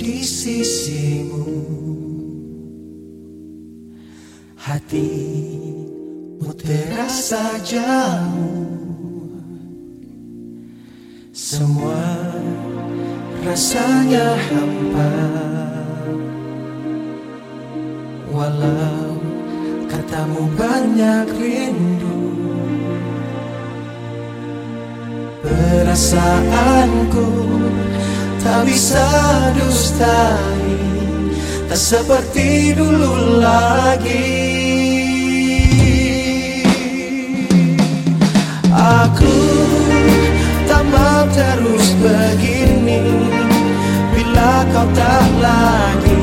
Di sisimu. Hatimu terasa jauh. Semua rasanya hampa. Walau katamu banyak rindu Perasaanku tak bisa dustai Tak seperti dulu lagi. Aku tak mau terus begini Bila kau tak lagi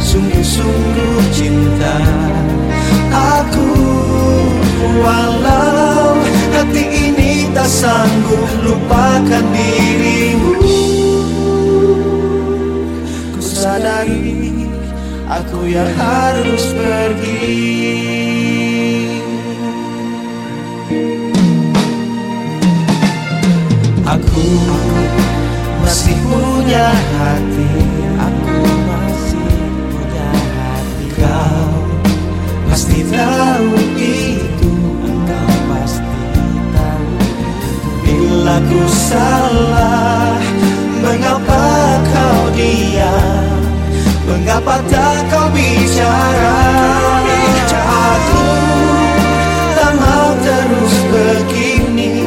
Sungguh-sungguh cinta. Aku Walau hati ini tak sanggup lupakan dirimu aku yang harus pergi. Aku masih punya hati Aku masih punya hati. Kau pasti tahu Mengapa tak kau bicara Aku tak mau terus begini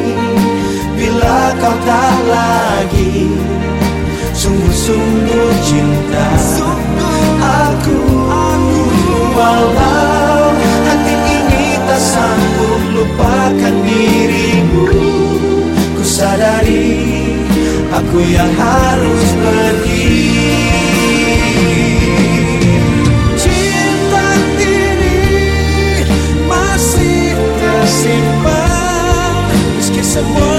Bila kau tak lagi Sungguh-sungguh cinta. Aku Walau hati ini tak sanggup lupakan dirimu. Ku sadari aku yang harus pergi impossible.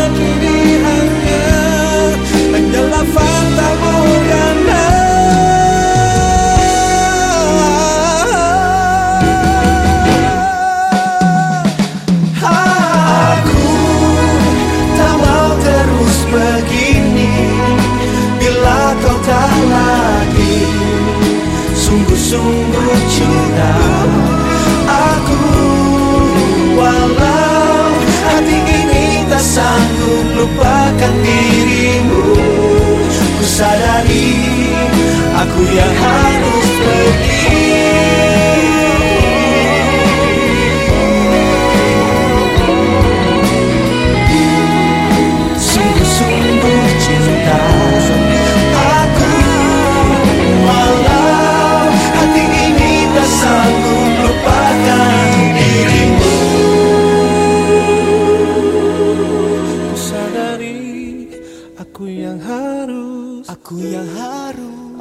Dirimu. Ku sadari aku yang harus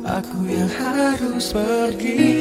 Aku yang harus pergi.